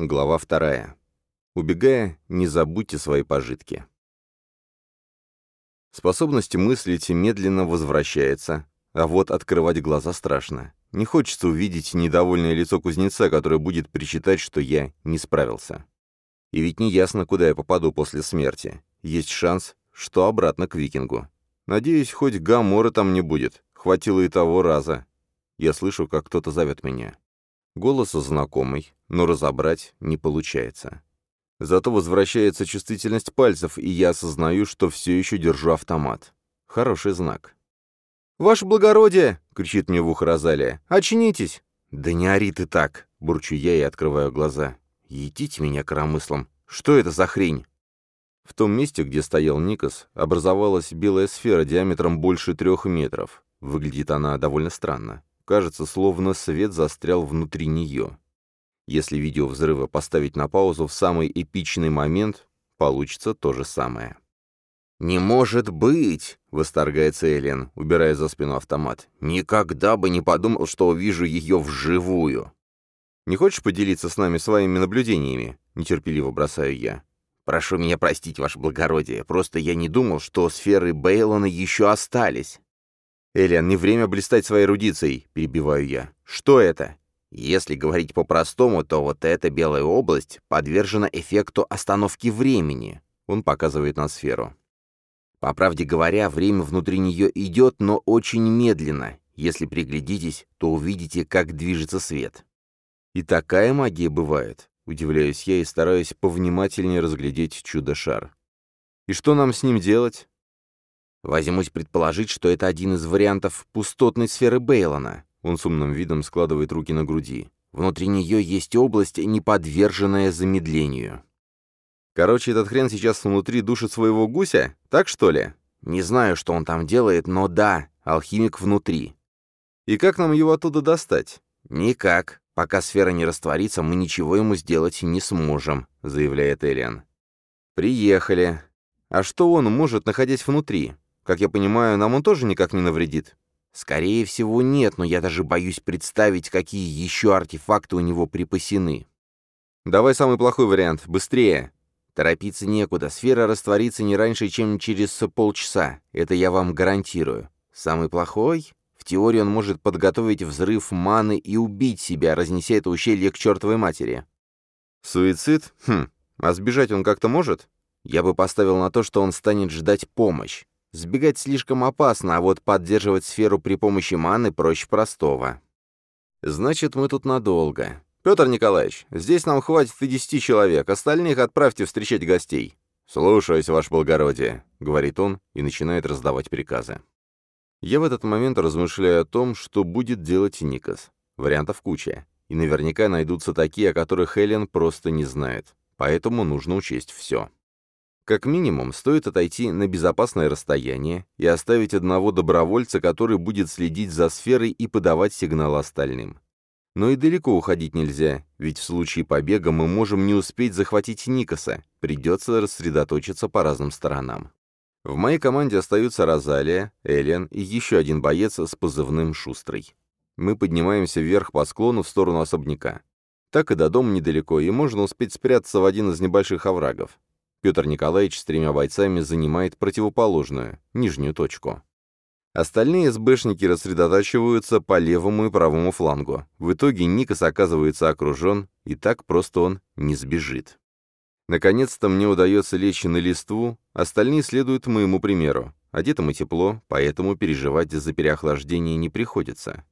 Глава вторая. Убегая, не забудьте свои пожитки. Способность мыслить медленно возвращается, а вот открывать глаза страшно. Не хочется увидеть недовольное лицо кузнеца, которое будет причитать, что я не справился. И ведь не ясно, куда я попаду после смерти. Есть шанс, что обратно к викингу. Надеюсь, хоть гамора там не будет. Хватило и того раза. Я слышу, как кто-то зовет меня. Голос знакомый, но разобрать не получается. Зато возвращается чувствительность пальцев, и я осознаю, что все еще держу автомат. Хороший знак. «Ваше благородие!» — кричит мне в ухо Розалия. «Очнитесь!» «Да не ори ты так!» — бурчу я и открываю глаза. «Едите меня коромыслом! Что это за хрень?» В том месте, где стоял Никос, образовалась белая сфера диаметром больше трех метров. Выглядит она довольно странно. Кажется, словно свет застрял внутри нее. Если видео взрыва поставить на паузу в самый эпичный момент, получится то же самое. «Не может быть!» — восторгается Эллен, убирая за спину автомат. «Никогда бы не подумал, что увижу ее вживую!» «Не хочешь поделиться с нами своими наблюдениями?» — нетерпеливо бросаю я. «Прошу меня простить, ваше благородие, просто я не думал, что сферы Бейлона еще остались». «Элиан, не время блистать своей эрудицией», — перебиваю я. «Что это?» Если говорить по-простому, то вот эта белая область подвержена эффекту остановки времени. Он показывает на сферу. По правде говоря, время внутри нее идет, но очень медленно. Если приглядитесь, то увидите, как движется свет. И такая магия бывает. Удивляюсь я и стараюсь повнимательнее разглядеть чудо-шар. И что нам с ним делать? Возьмусь предположить, что это один из вариантов пустотной сферы Бейлона. Он с умным видом складывает руки на груди. Внутри нее есть область, не подверженная замедлению. Короче, этот хрен сейчас внутри душит своего гуся? Так что ли? Не знаю, что он там делает, но да, алхимик внутри. И как нам его оттуда достать? Никак. Пока сфера не растворится, мы ничего ему сделать не сможем, заявляет Элиан. Приехали. А что он может, находясь внутри? Как я понимаю, нам он тоже никак не навредит. Скорее всего, нет, но я даже боюсь представить, какие еще артефакты у него припасены. Давай самый плохой вариант, быстрее. Торопиться некуда, сфера растворится не раньше, чем через полчаса, это я вам гарантирую. Самый плохой? В теории он может подготовить взрыв маны и убить себя, разнеся это ущелье к чертовой матери. Суицид? Хм, а сбежать он как-то может? Я бы поставил на то, что он станет ждать помощь. Сбегать слишком опасно, а вот поддерживать сферу при помощи маны проще простого. Значит, мы тут надолго. Петр Николаевич, здесь нам хватит и десяти человек, остальных отправьте встречать гостей. «Слушаюсь, ваше благородие», — говорит он и начинает раздавать приказы. Я в этот момент размышляю о том, что будет делать Никас. Вариантов куча. И наверняка найдутся такие, о которых Эллен просто не знает. Поэтому нужно учесть все. Как минимум, стоит отойти на безопасное расстояние и оставить одного добровольца, который будет следить за сферой и подавать сигнал остальным. Но и далеко уходить нельзя, ведь в случае побега мы можем не успеть захватить Никаса, придется рассредоточиться по разным сторонам. В моей команде остаются Розалия, Элен и еще один боец с позывным «Шустрый». Мы поднимаемся вверх по склону в сторону особняка. Так и до дома недалеко, и можно успеть спрятаться в один из небольших оврагов. Петр Николаевич с тремя бойцами занимает противоположную, нижнюю точку. Остальные СБшники рассредотачиваются по левому и правому флангу. В итоге Никас оказывается окружен, и так просто он не сбежит. Наконец-то мне удается лечь на листву, остальные следуют моему примеру. Одетым и тепло, поэтому переживать за переохлаждение не приходится.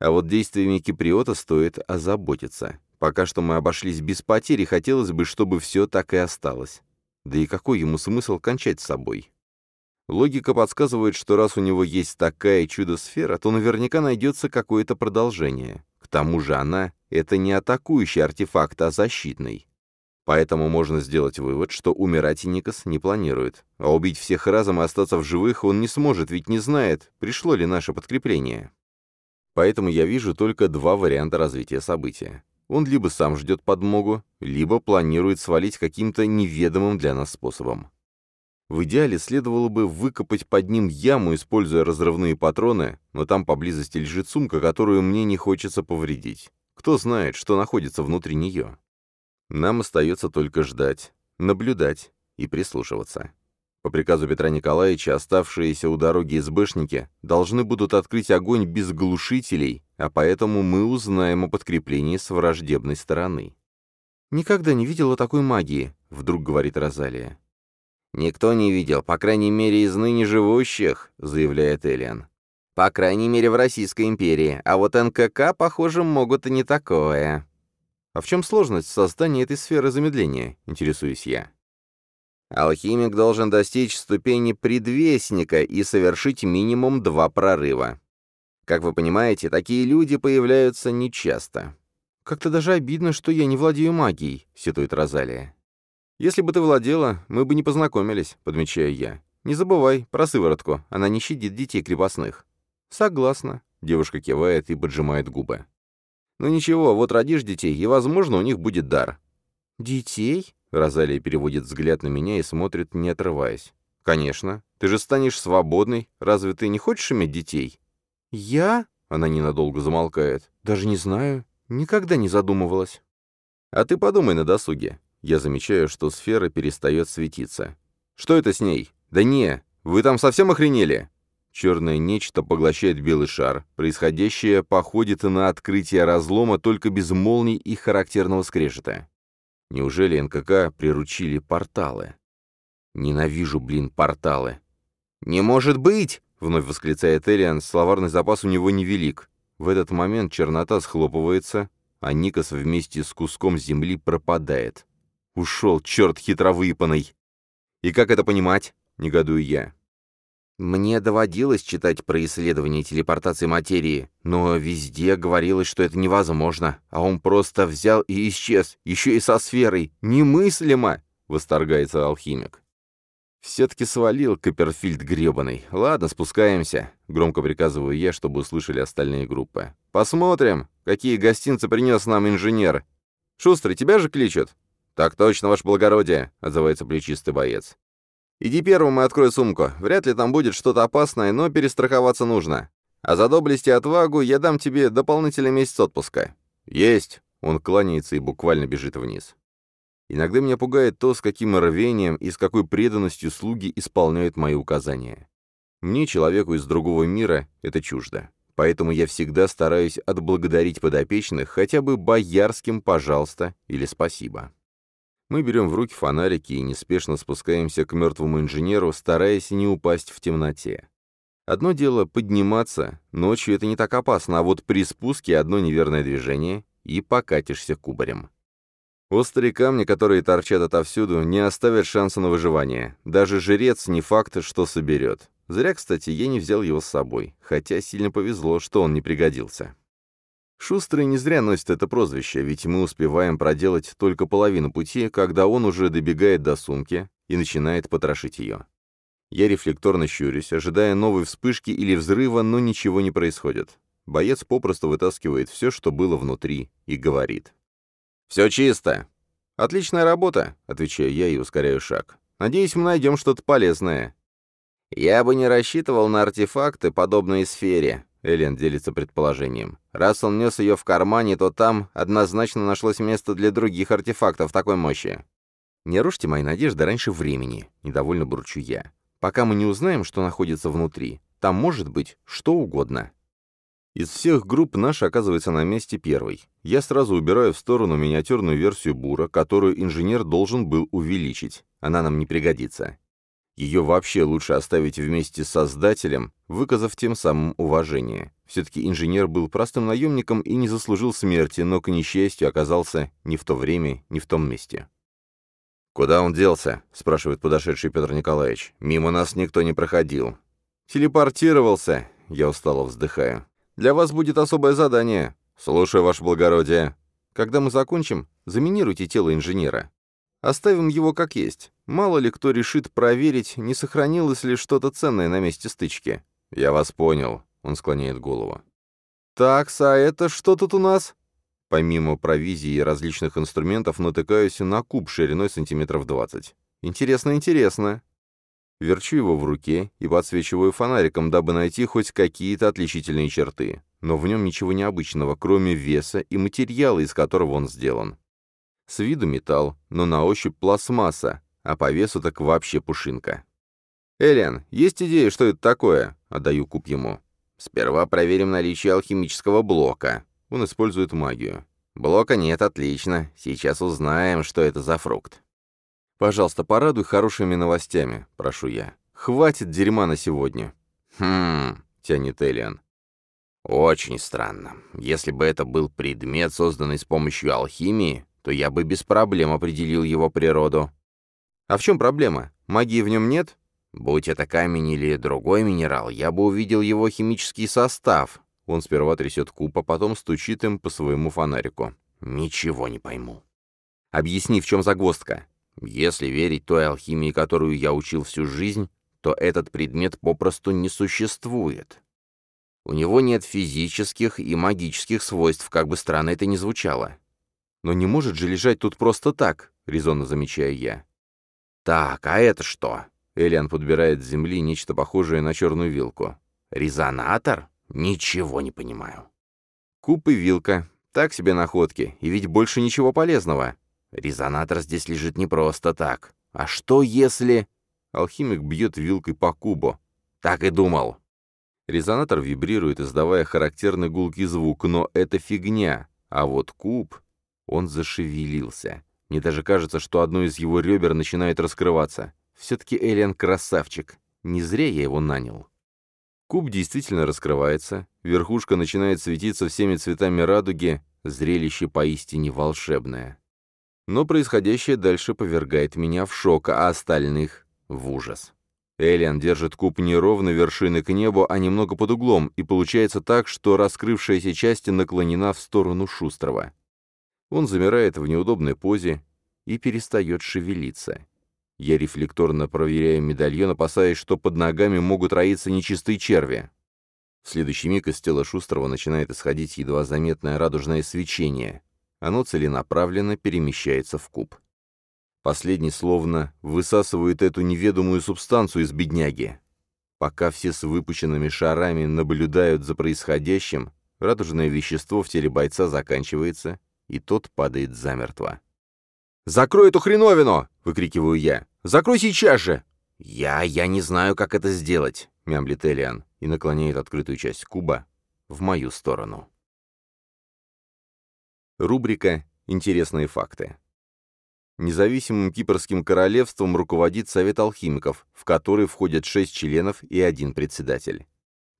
А вот действиями киприота стоит озаботиться. Пока что мы обошлись без потери, хотелось бы, чтобы все так и осталось. Да и какой ему смысл кончать с собой? Логика подсказывает, что раз у него есть такая чудо-сфера, то наверняка найдется какое-то продолжение. К тому же она — это не атакующий артефакт, а защитный. Поэтому можно сделать вывод, что умирать Никас не планирует. А убить всех разом и остаться в живых он не сможет, ведь не знает, пришло ли наше подкрепление. Поэтому я вижу только два варианта развития события. Он либо сам ждет подмогу, либо планирует свалить каким-то неведомым для нас способом. В идеале следовало бы выкопать под ним яму, используя разрывные патроны, но там поблизости лежит сумка, которую мне не хочется повредить. Кто знает, что находится внутри нее. Нам остается только ждать, наблюдать и прислушиваться. По приказу Петра Николаевича оставшиеся у дороги СБшники должны будут открыть огонь без глушителей, а поэтому мы узнаем о подкреплении с враждебной стороны. «Никогда не видела такой магии», — вдруг говорит Розалия. «Никто не видел, по крайней мере, из ныне живущих», — заявляет Элиан. «По крайней мере, в Российской империи, а вот НКК, похоже, могут и не такое». «А в чем сложность создания этой сферы замедления?» — интересуюсь я. Алхимик должен достичь ступени предвестника и совершить минимум два прорыва. Как вы понимаете, такие люди появляются нечасто. «Как-то даже обидно, что я не владею магией», — сетует Розалия. «Если бы ты владела, мы бы не познакомились», — подмечаю я. «Не забывай про сыворотку, она не щадит детей крепостных». «Согласна», — девушка кивает и поджимает губы. «Ну ничего, вот родишь детей, и, возможно, у них будет дар». «Детей?» Розалия переводит взгляд на меня и смотрит, не отрываясь. «Конечно. Ты же станешь свободной. Разве ты не хочешь иметь детей?» «Я?» — она ненадолго замолкает. «Даже не знаю. Никогда не задумывалась». «А ты подумай на досуге». Я замечаю, что сфера перестает светиться. «Что это с ней?» «Да не, вы там совсем охренели?» Черное нечто поглощает белый шар. Происходящее походит на открытие разлома только без молний и характерного скрежета. Неужели НКК приручили порталы? Ненавижу, блин, порталы. «Не может быть!» — вновь восклицает Эриан, словарный запас у него невелик. В этот момент чернота схлопывается, а Никос вместе с куском земли пропадает. Ушел, черт хитровыпанный! И как это понимать? Негодую я. Мне доводилось читать про исследования телепортации материи, но везде говорилось, что это невозможно, а он просто взял и исчез, еще и со сферой. Немыслимо!» — восторгается алхимик. «Все-таки свалил Копперфильд гребаный. Ладно, спускаемся», — громко приказываю я, чтобы услышали остальные группы. «Посмотрим, какие гостинцы принес нам инженер. Шустрый, тебя же кличут?» «Так точно, ваше благородие», — отзывается плечистый боец. Иди первым и открой сумку. Вряд ли там будет что-то опасное, но перестраховаться нужно. А за доблесть и отвагу я дам тебе дополнительный месяц отпуска». «Есть!» Он кланяется и буквально бежит вниз. Иногда меня пугает то, с каким рвением и с какой преданностью слуги исполняют мои указания. Мне, человеку из другого мира, это чуждо. Поэтому я всегда стараюсь отблагодарить подопечных хотя бы боярским «пожалуйста» или «спасибо». Мы берем в руки фонарики и неспешно спускаемся к мертвому инженеру, стараясь не упасть в темноте. Одно дело подниматься, ночью это не так опасно, а вот при спуске одно неверное движение — и покатишься кубарем. Острые камни, которые торчат отовсюду, не оставят шанса на выживание. Даже жрец не факт, что соберет. Зря, кстати, я не взял его с собой, хотя сильно повезло, что он не пригодился. Шустрый не зря носит это прозвище, ведь мы успеваем проделать только половину пути, когда он уже добегает до сумки и начинает потрошить ее. Я рефлекторно щурюсь, ожидая новой вспышки или взрыва, но ничего не происходит. Боец попросту вытаскивает все, что было внутри, и говорит. «Все чисто!» «Отличная работа», — отвечаю я и ускоряю шаг. «Надеюсь, мы найдем что-то полезное». «Я бы не рассчитывал на артефакты, подобные сфере», Эллен делится предположением. Раз он нес ее в кармане, то там однозначно нашлось место для других артефактов такой мощи. «Не рушьте мои надежды раньше времени», — недовольно бурчу я. «Пока мы не узнаем, что находится внутри, там может быть что угодно». Из всех групп наша оказывается на месте первой. Я сразу убираю в сторону миниатюрную версию бура, которую инженер должен был увеличить. Она нам не пригодится. Ее вообще лучше оставить вместе с создателем, выказав тем самым уважение. Все-таки инженер был простым наемником и не заслужил смерти, но, к несчастью, оказался не в то время, не в том месте. «Куда он делся?» — спрашивает подошедший Петр Николаевич. «Мимо нас никто не проходил». «Телепортировался», — я устало вздыхаю. «Для вас будет особое задание». «Слушаю, ваше благородие». «Когда мы закончим, заминируйте тело инженера. Оставим его как есть. Мало ли кто решит проверить, не сохранилось ли что-то ценное на месте стычки. «Я вас понял», — он склоняет голову. «Такс, а это что тут у нас?» Помимо провизии и различных инструментов, натыкаюсь на куб шириной сантиметров двадцать. «Интересно, интересно». Верчу его в руке и подсвечиваю фонариком, дабы найти хоть какие-то отличительные черты. Но в нем ничего необычного, кроме веса и материала, из которого он сделан. С виду металл, но на ощупь пластмасса, а по весу так вообще пушинка. «Элиан, есть идея, что это такое?» — отдаю куб ему. «Сперва проверим наличие алхимического блока». Он использует магию. «Блока нет, отлично. Сейчас узнаем, что это за фрукт». «Пожалуйста, порадуй хорошими новостями», — прошу я. «Хватит дерьма на сегодня». «Хм...» — тянет Элиан. «Очень странно. Если бы это был предмет, созданный с помощью алхимии, то я бы без проблем определил его природу». «А в чем проблема? Магии в нем нет?» «Будь это камень или другой минерал, я бы увидел его химический состав». Он сперва трясет куб, а потом стучит им по своему фонарику. «Ничего не пойму». «Объясни, в чем загвоздка?» «Если верить той алхимии, которую я учил всю жизнь, то этот предмет попросту не существует. У него нет физических и магических свойств, как бы странно это ни звучало. Но не может же лежать тут просто так, резонно замечаю я. Так, а это что? Элиан подбирает с земли нечто похожее на черную вилку. Резонатор? Ничего не понимаю. Куб и вилка. Так себе находки. И ведь больше ничего полезного. Резонатор здесь лежит не просто так. А что если... Алхимик бьет вилкой по кубу. Так и думал. Резонатор вибрирует, издавая характерный гулкий звук, но это фигня. А вот куб... Он зашевелился. Мне даже кажется, что одно из его ребер начинает раскрываться. Все-таки Элиан красавчик. Не зря я его нанял. Куб действительно раскрывается, верхушка начинает светиться всеми цветами радуги, зрелище поистине волшебное. Но происходящее дальше повергает меня в шок, а остальных — в ужас. Элиан держит куб не ровно вершины к небу, а немного под углом, и получается так, что раскрывшаяся часть наклонена в сторону Шустрого. Он замирает в неудобной позе и перестает шевелиться. Я рефлекторно проверяю медальон, опасаясь, что под ногами могут роиться нечистые черви. В следующий миг из тела Шустрого начинает исходить едва заметное радужное свечение. Оно целенаправленно перемещается в куб. Последний словно высасывает эту неведомую субстанцию из бедняги. Пока все с выпущенными шарами наблюдают за происходящим, радужное вещество в теле бойца заканчивается, и тот падает замертво. «Закрой эту хреновину!» — выкрикиваю я. «Закрой сейчас же!» «Я... я не знаю, как это сделать», — мямлит Элиан и наклоняет открытую часть куба в мою сторону. Рубрика «Интересные факты». Независимым Кипрским королевством руководит Совет алхимиков, в который входят шесть членов и один председатель.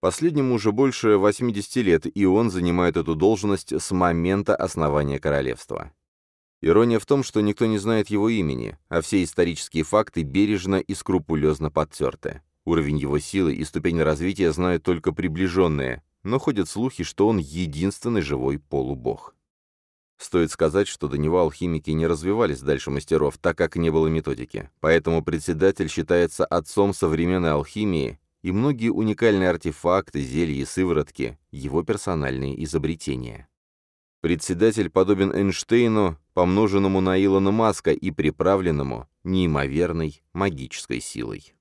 Последнему уже больше 80 лет, и он занимает эту должность с момента основания королевства. Ирония в том, что никто не знает его имени, а все исторические факты бережно и скрупулезно подтерты. Уровень его силы и ступень развития знают только приближенные, но ходят слухи, что он единственный живой полубог. Стоит сказать, что до него алхимики не развивались дальше мастеров, так как не было методики. Поэтому председатель считается отцом современной алхимии, и многие уникальные артефакты, зелья и сыворотки – его персональные изобретения. Председатель подобен Эйнштейну, помноженному на Илона Маска и приправленному неимоверной магической силой.